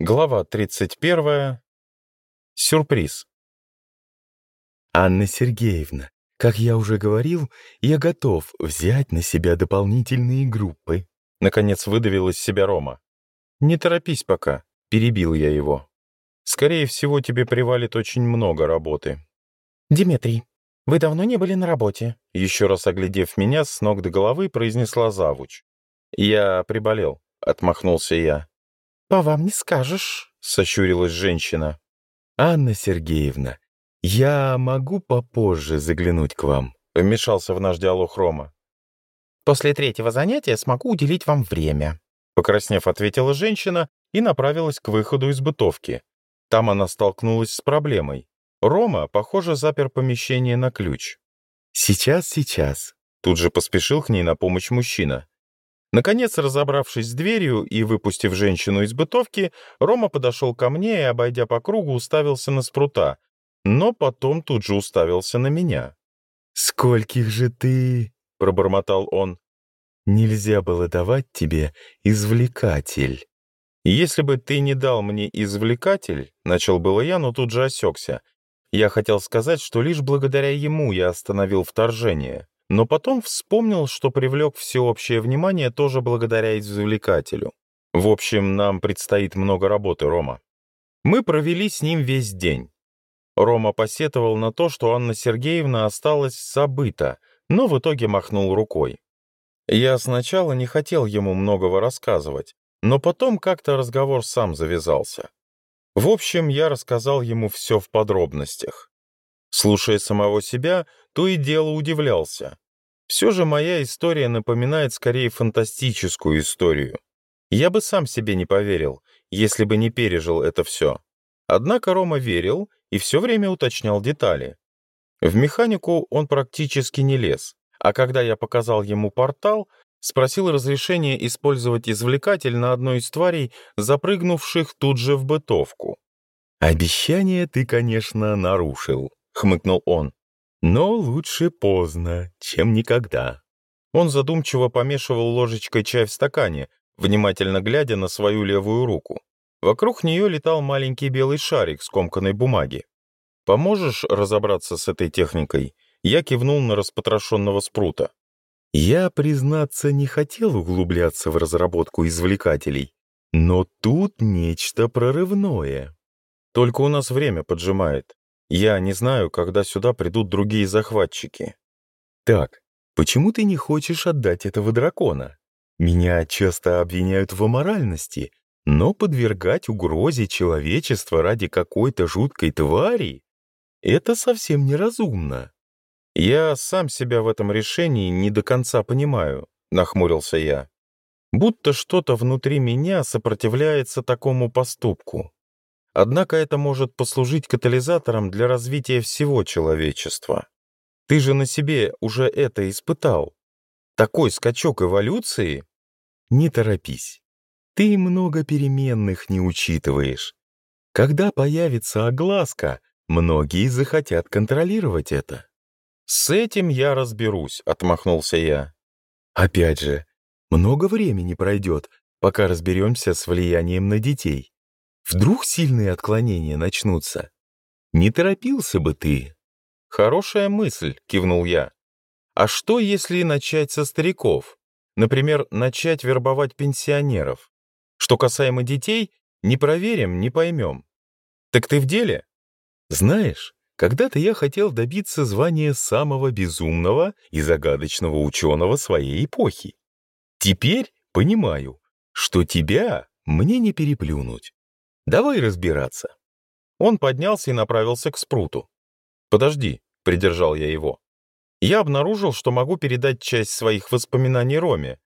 Глава 31. Сюрприз. «Анна Сергеевна, как я уже говорил, я готов взять на себя дополнительные группы», — наконец выдавил из себя Рома. «Не торопись пока», — перебил я его. «Скорее всего, тебе привалит очень много работы». «Димитрий, вы давно не были на работе?» Еще раз оглядев меня, с ног до головы произнесла завуч. «Я приболел», — отмахнулся я. «По вам не скажешь», — сощурилась женщина. «Анна Сергеевна, я могу попозже заглянуть к вам», — вмешался в наш диалог Рома. «После третьего занятия смогу уделить вам время», — покраснев, ответила женщина и направилась к выходу из бытовки. Там она столкнулась с проблемой. Рома, похоже, запер помещение на ключ. «Сейчас, сейчас», — тут же поспешил к ней на помощь мужчина. Наконец, разобравшись с дверью и выпустив женщину из бытовки, Рома подошел ко мне и, обойдя по кругу, уставился на спрута, но потом тут же уставился на меня. «Скольких же ты...» — пробормотал он. «Нельзя было давать тебе извлекатель». «Если бы ты не дал мне извлекатель», — начал было я, но тут же осекся. Я хотел сказать, что лишь благодаря ему я остановил вторжение но потом вспомнил, что привлек всеобщее внимание тоже благодаря извлекателю. В общем, нам предстоит много работы, Рома. Мы провели с ним весь день. Рома посетовал на то, что Анна Сергеевна осталась забыта, но в итоге махнул рукой. Я сначала не хотел ему многого рассказывать, но потом как-то разговор сам завязался. В общем, я рассказал ему все в подробностях. Слушая самого себя, то и дело удивлялся. Все же моя история напоминает скорее фантастическую историю. Я бы сам себе не поверил, если бы не пережил это все. Однако Рома верил и все время уточнял детали. В механику он практически не лез, а когда я показал ему портал, спросил разрешение использовать извлекатель на одной из тварей, запрыгнувших тут же в бытовку. «Обещание ты, конечно, нарушил», — хмыкнул он. Но лучше поздно, чем никогда. Он задумчиво помешивал ложечкой чай в стакане, внимательно глядя на свою левую руку. Вокруг нее летал маленький белый шарик скомканной бумаги. «Поможешь разобраться с этой техникой?» Я кивнул на распотрошенного спрута. Я, признаться, не хотел углубляться в разработку извлекателей, но тут нечто прорывное. Только у нас время поджимает. Я не знаю, когда сюда придут другие захватчики. Так, почему ты не хочешь отдать этого дракона? Меня часто обвиняют в аморальности, но подвергать угрозе человечества ради какой-то жуткой твари — это совсем неразумно. Я сам себя в этом решении не до конца понимаю, — нахмурился я. Будто что-то внутри меня сопротивляется такому поступку. Однако это может послужить катализатором для развития всего человечества. Ты же на себе уже это испытал. Такой скачок эволюции? Не торопись. Ты много переменных не учитываешь. Когда появится огласка, многие захотят контролировать это. «С этим я разберусь», — отмахнулся я. «Опять же, много времени пройдет, пока разберемся с влиянием на детей. Вдруг сильные отклонения начнутся? Не торопился бы ты. Хорошая мысль, кивнул я. А что, если начать со стариков? Например, начать вербовать пенсионеров. Что касаемо детей, не проверим, не поймем. Так ты в деле? Знаешь, когда-то я хотел добиться звания самого безумного и загадочного ученого своей эпохи. Теперь понимаю, что тебя мне не переплюнуть. Давай разбираться. Он поднялся и направился к спруту. Подожди, придержал я его. Я обнаружил, что могу передать часть своих воспоминаний Роме.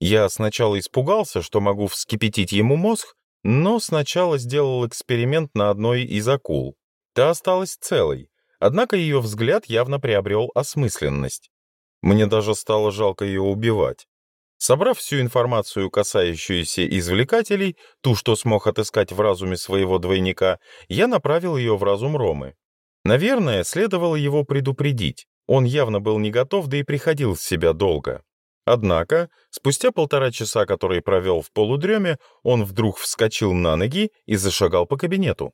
Я сначала испугался, что могу вскипятить ему мозг, но сначала сделал эксперимент на одной из акул. Та осталась целой, однако ее взгляд явно приобрел осмысленность. Мне даже стало жалко ее убивать. Собрав всю информацию, касающуюся извлекателей, ту, что смог отыскать в разуме своего двойника, я направил ее в разум Ромы. Наверное, следовало его предупредить. Он явно был не готов, да и приходил в себя долго. Однако, спустя полтора часа, которые провел в полудреме, он вдруг вскочил на ноги и зашагал по кабинету.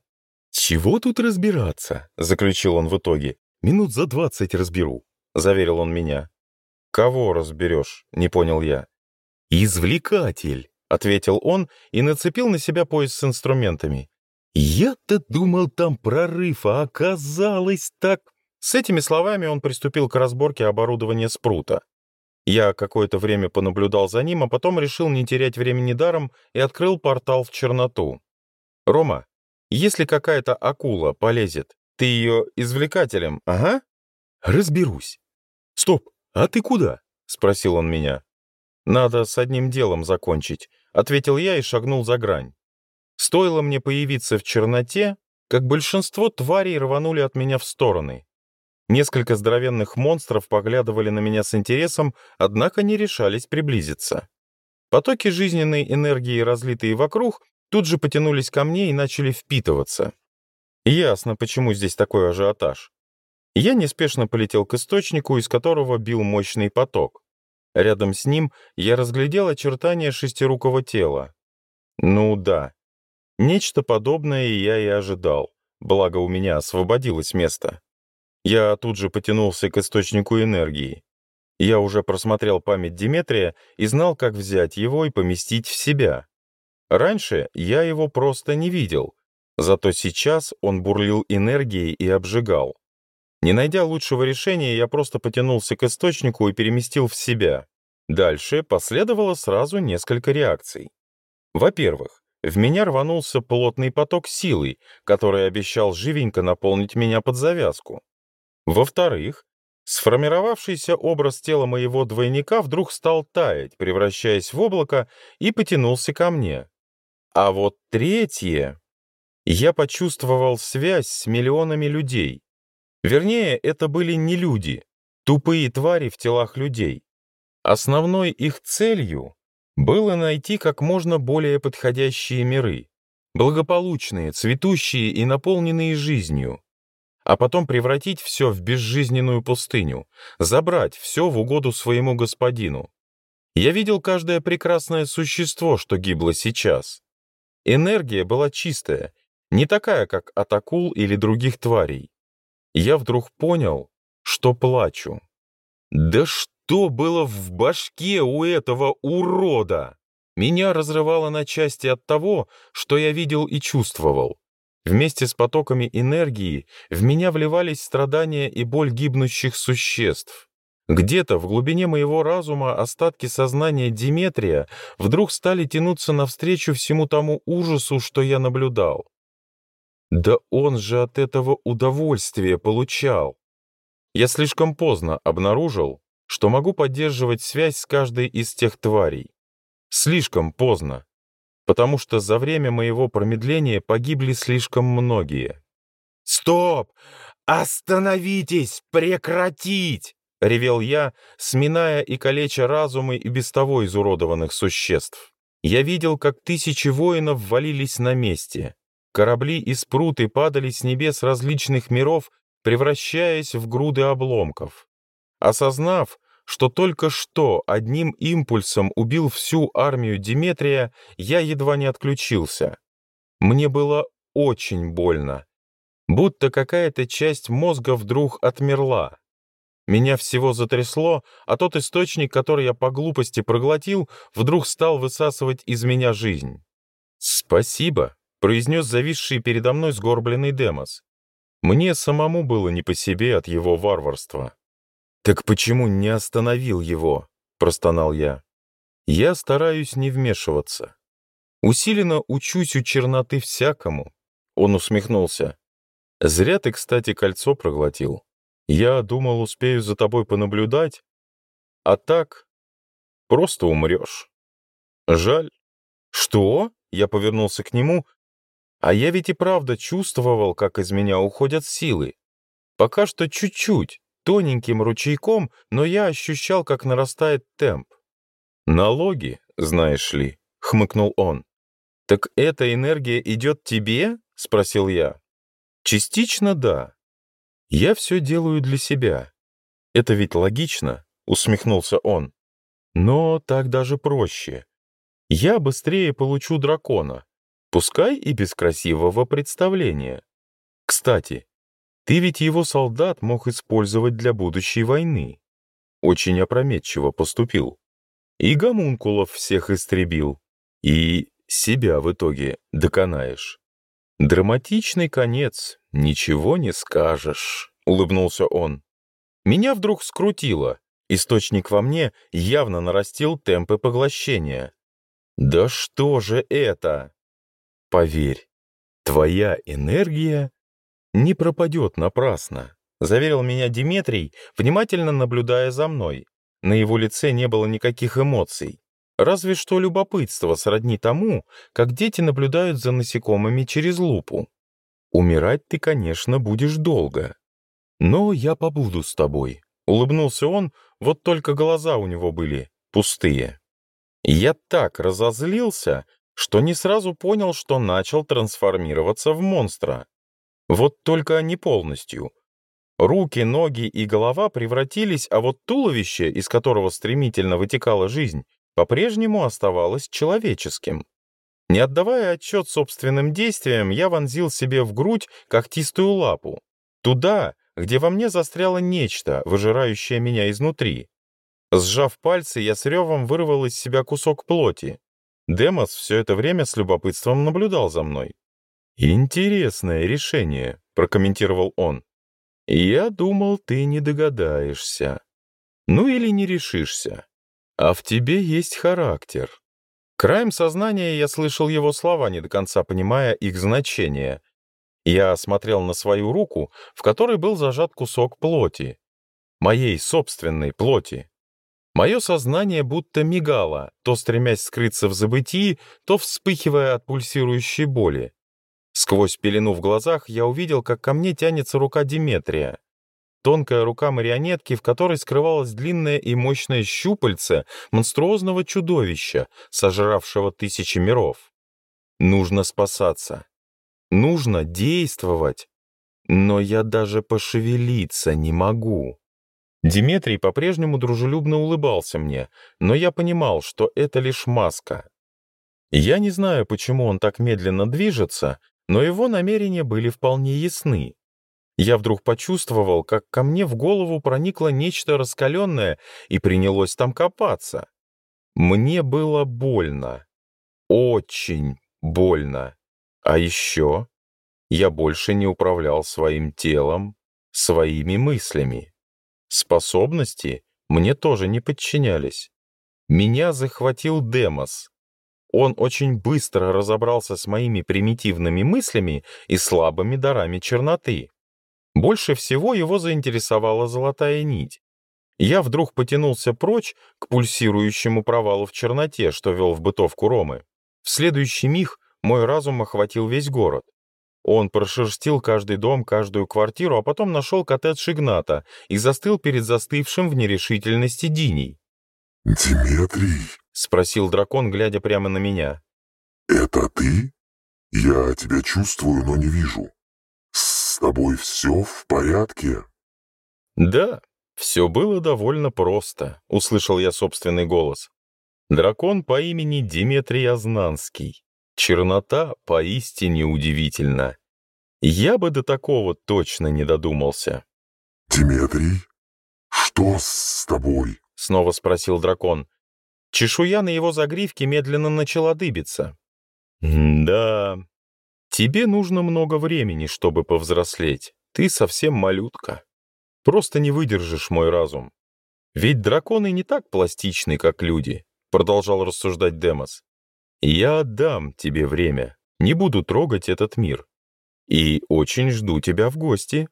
«Чего тут разбираться?» — заключил он в итоге. «Минут за двадцать разберу», — заверил он меня. «Кого разберешь?» — не понял я. «Извлекатель», — ответил он и нацепил на себя пояс с инструментами. «Я-то думал, там прорыв, а оказалось так...» С этими словами он приступил к разборке оборудования спрута. Я какое-то время понаблюдал за ним, а потом решил не терять времени даром и открыл портал в черноту. «Рома, если какая-то акула полезет, ты ее извлекателем, ага?» «Разберусь». «Стоп, а ты куда?» — спросил он меня. «Надо с одним делом закончить», — ответил я и шагнул за грань. Стоило мне появиться в черноте, как большинство тварей рванули от меня в стороны. Несколько здоровенных монстров поглядывали на меня с интересом, однако не решались приблизиться. Потоки жизненной энергии, разлитые вокруг, тут же потянулись ко мне и начали впитываться. Ясно, почему здесь такой ажиотаж. Я неспешно полетел к источнику, из которого бил мощный поток. Рядом с ним я разглядел очертания шестирукого тела. Ну да. Нечто подобное я и ожидал, благо у меня освободилось место. Я тут же потянулся к источнику энергии. Я уже просмотрел память Диметрия и знал, как взять его и поместить в себя. Раньше я его просто не видел, зато сейчас он бурлил энергией и обжигал. Не найдя лучшего решения, я просто потянулся к источнику и переместил в себя. Дальше последовало сразу несколько реакций. Во-первых, в меня рванулся плотный поток силы, который обещал живенько наполнить меня под завязку. Во-вторых, сформировавшийся образ тела моего двойника вдруг стал таять, превращаясь в облако, и потянулся ко мне. А вот третье... Я почувствовал связь с миллионами людей, Вернее, это были не люди, тупые твари в телах людей. Основной их целью было найти как можно более подходящие миры, благополучные, цветущие и наполненные жизнью, а потом превратить все в безжизненную пустыню, забрать все в угоду своему господину. Я видел каждое прекрасное существо, что гибло сейчас. Энергия была чистая, не такая, как от акул или других тварей я вдруг понял, что плачу. Да что было в башке у этого урода? Меня разрывало на части от того, что я видел и чувствовал. Вместе с потоками энергии в меня вливались страдания и боль гибнущих существ. Где-то в глубине моего разума остатки сознания Диметрия вдруг стали тянуться навстречу всему тому ужасу, что я наблюдал. Да он же от этого удовольствие получал. Я слишком поздно обнаружил, что могу поддерживать связь с каждой из тех тварей. Слишком поздно, потому что за время моего промедления погибли слишком многие. «Стоп! Остановитесь! Прекратить!» — ревел я, сминая и калеча разумы и без того изуродованных существ. Я видел, как тысячи воинов валились на месте, Корабли из пруты падали с небес различных миров, превращаясь в груды обломков. Осознав, что только что одним импульсом убил всю армию Диметрия, я едва не отключился. Мне было очень больно. Будто какая-то часть мозга вдруг отмерла. Меня всего затрясло, а тот источник, который я по глупости проглотил, вдруг стал высасывать из меня жизнь. «Спасибо», произнес зависший передо мной сгорбленный Демос. Мне самому было не по себе от его варварства. «Так почему не остановил его?» — простонал я. «Я стараюсь не вмешиваться. Усиленно учусь у черноты всякому», — он усмехнулся. «Зря ты, кстати, кольцо проглотил. Я думал, успею за тобой понаблюдать, а так просто умрешь. Жаль». «Что?» — я повернулся к нему, а я ведь и правда чувствовал, как из меня уходят силы. Пока что чуть-чуть, тоненьким ручейком, но я ощущал, как нарастает темп. «Налоги, знаешь ли», — хмыкнул он. «Так эта энергия идет тебе?» — спросил я. «Частично да. Я все делаю для себя. Это ведь логично», — усмехнулся он. «Но так даже проще. Я быстрее получу дракона, пускай и без красивого представления. Кстати, ты ведь его солдат мог использовать для будущей войны. Очень опрометчиво поступил. И гомункулов всех истребил. И себя в итоге доконаешь. Драматичный конец, ничего не скажешь, улыбнулся он. Меня вдруг скрутило. Источник во мне явно нарастил темпы поглощения. Да что же это? Поверь, твоя энергия не пропадет напрасно, заверил меня Диметрий, внимательно наблюдая за мной. На его лице не было никаких эмоций. Разве что любопытство сродни тому, как дети наблюдают за насекомыми через лупу. Умирать ты, конечно, будешь долго. Но я побуду с тобой. Улыбнулся он, вот только глаза у него были пустые. Я так разозлился, что не сразу понял, что начал трансформироваться в монстра. Вот только не полностью. Руки, ноги и голова превратились, а вот туловище, из которого стремительно вытекала жизнь, по-прежнему оставалось человеческим. Не отдавая отчет собственным действиям, я вонзил себе в грудь когтистую лапу. Туда, где во мне застряло нечто, выжирающее меня изнутри. Сжав пальцы, я с ревом вырвал из себя кусок плоти. Демос все это время с любопытством наблюдал за мной. «Интересное решение», — прокомментировал он. «Я думал, ты не догадаешься. Ну или не решишься. А в тебе есть характер». Краем сознания я слышал его слова, не до конца понимая их значение. Я смотрел на свою руку, в которой был зажат кусок плоти. Моей собственной плоти. Мое сознание будто мигало, то стремясь скрыться в забытии, то вспыхивая от пульсирующей боли. Сквозь пелену в глазах я увидел, как ко мне тянется рука Диметрия. Тонкая рука марионетки, в которой скрывалось длинное и мощное щупальце монструозного чудовища, сожравшего тысячи миров. Нужно спасаться. Нужно действовать. Но я даже пошевелиться не могу. Димитрий по-прежнему дружелюбно улыбался мне, но я понимал, что это лишь маска. Я не знаю, почему он так медленно движется, но его намерения были вполне ясны. Я вдруг почувствовал, как ко мне в голову проникло нечто раскаленное и принялось там копаться. Мне было больно. Очень больно. А еще я больше не управлял своим телом, своими мыслями. Способности мне тоже не подчинялись. Меня захватил Демос. Он очень быстро разобрался с моими примитивными мыслями и слабыми дарами черноты. Больше всего его заинтересовала золотая нить. Я вдруг потянулся прочь к пульсирующему провалу в черноте, что вел в бытовку Ромы. В следующий миг мой разум охватил весь город. Он прошерстил каждый дом, каждую квартиру, а потом нашел коттедж Игната и застыл перед застывшим в нерешительности Диней. «Диметрий?» — спросил дракон, глядя прямо на меня. «Это ты? Я тебя чувствую, но не вижу. С тобой все в порядке?» «Да, все было довольно просто», — услышал я собственный голос. «Дракон по имени Диметрий Азнанский. Чернота поистине удивительна. Я бы до такого точно не додумался. «Диметрий, что с тобой?» — снова спросил дракон. Чешуя на его загривке медленно начала дыбиться. «Да, тебе нужно много времени, чтобы повзрослеть. Ты совсем малютка. Просто не выдержишь мой разум. Ведь драконы не так пластичны, как люди», — продолжал рассуждать Демос. Я отдам тебе время, не буду трогать этот мир. И очень жду тебя в гости».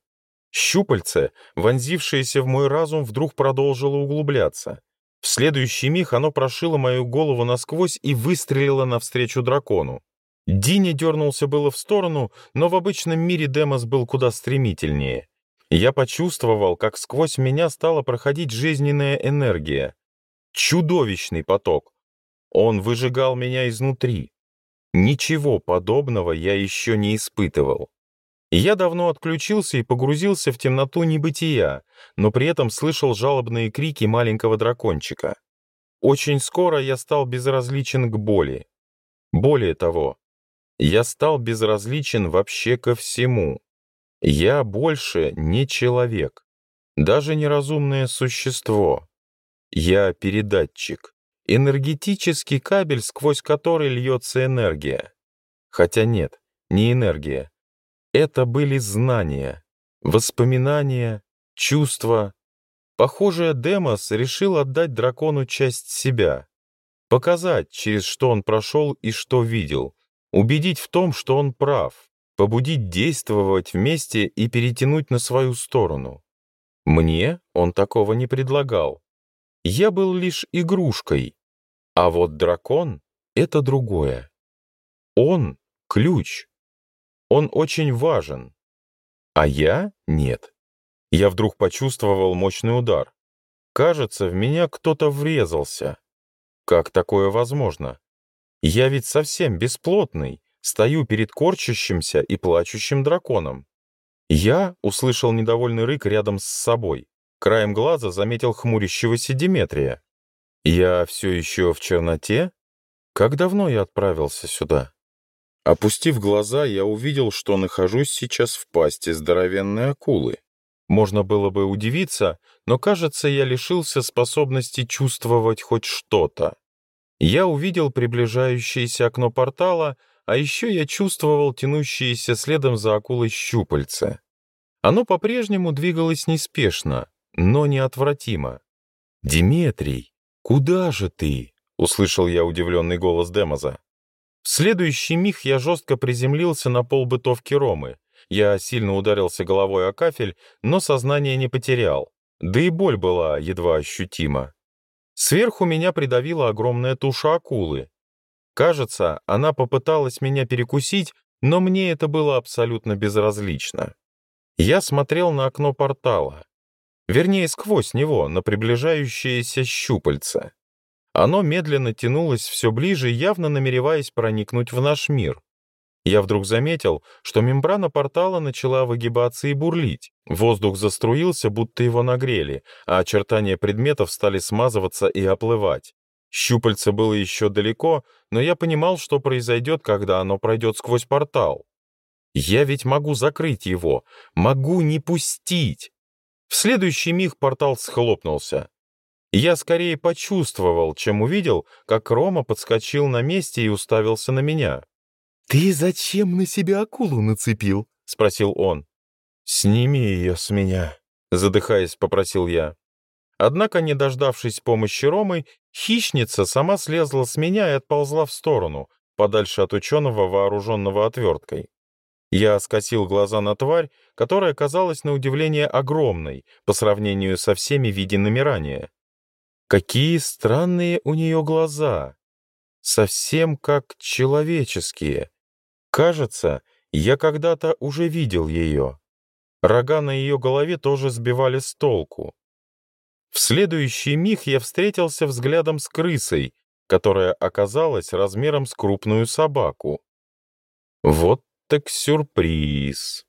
Щупальце, вонзившееся в мой разум, вдруг продолжило углубляться. В следующий миг оно прошило мою голову насквозь и выстрелило навстречу дракону. Дини дернулся было в сторону, но в обычном мире Демос был куда стремительнее. Я почувствовал, как сквозь меня стала проходить жизненная энергия. Чудовищный поток. Он выжигал меня изнутри. Ничего подобного я еще не испытывал. Я давно отключился и погрузился в темноту небытия, но при этом слышал жалобные крики маленького дракончика. Очень скоро я стал безразличен к боли. Более того, я стал безразличен вообще ко всему. Я больше не человек, даже неразумное существо. Я передатчик. Энергетический кабель, сквозь который льется энергия. Хотя нет, не энергия. Это были знания, воспоминания, чувства. Похоже, Демос решил отдать дракону часть себя. Показать, через что он прошел и что видел. Убедить в том, что он прав. Побудить действовать вместе и перетянуть на свою сторону. Мне он такого не предлагал я был лишь игрушкой, а вот дракон — это другое. Он — ключ. Он очень важен. А я — нет. Я вдруг почувствовал мощный удар. Кажется, в меня кто-то врезался. Как такое возможно? Я ведь совсем бесплотный, стою перед корчащимся и плачущим драконом. Я услышал недовольный рык рядом с собой. Краем глаза заметил хмурящегося Диметрия. «Я все еще в черноте? Как давно я отправился сюда?» Опустив глаза, я увидел, что нахожусь сейчас в пасти здоровенной акулы. Можно было бы удивиться, но, кажется, я лишился способности чувствовать хоть что-то. Я увидел приближающееся окно портала, а еще я чувствовал тянущиеся следом за акулой щупальца. Оно по-прежнему двигалось неспешно, но неотвратимо. «Диметрий, куда же ты?» — услышал я удивленный голос Демоза. В следующий миг я жестко приземлился на пол бытовки Ромы. Я сильно ударился головой о кафель, но сознание не потерял. Да и боль была едва ощутима. Сверху меня придавила огромная туша акулы. Кажется, она попыталась меня перекусить, но мне это было абсолютно безразлично. Я смотрел на окно портала. Вернее, сквозь него, на приближающееся щупальце. Оно медленно тянулось все ближе, явно намереваясь проникнуть в наш мир. Я вдруг заметил, что мембрана портала начала выгибаться и бурлить. Воздух заструился, будто его нагрели, а очертания предметов стали смазываться и оплывать. Щупальце было еще далеко, но я понимал, что произойдет, когда оно пройдет сквозь портал. Я ведь могу закрыть его, могу не пустить. В следующий миг портал схлопнулся. Я скорее почувствовал, чем увидел, как Рома подскочил на месте и уставился на меня. «Ты зачем на себя акулу нацепил?» — спросил он. «Сними ее с меня», — задыхаясь, попросил я. Однако, не дождавшись помощи Ромы, хищница сама слезла с меня и отползла в сторону, подальше от ученого, вооруженного отверткой. Я скосил глаза на тварь, которая казалась на удивление огромной по сравнению со всеми виденными ранее. Какие странные у нее глаза! Совсем как человеческие. Кажется, я когда-то уже видел ее. Рога на ее голове тоже сбивали с толку. В следующий миг я встретился взглядом с крысой, которая оказалась размером с крупную собаку. Вот так сюрприз.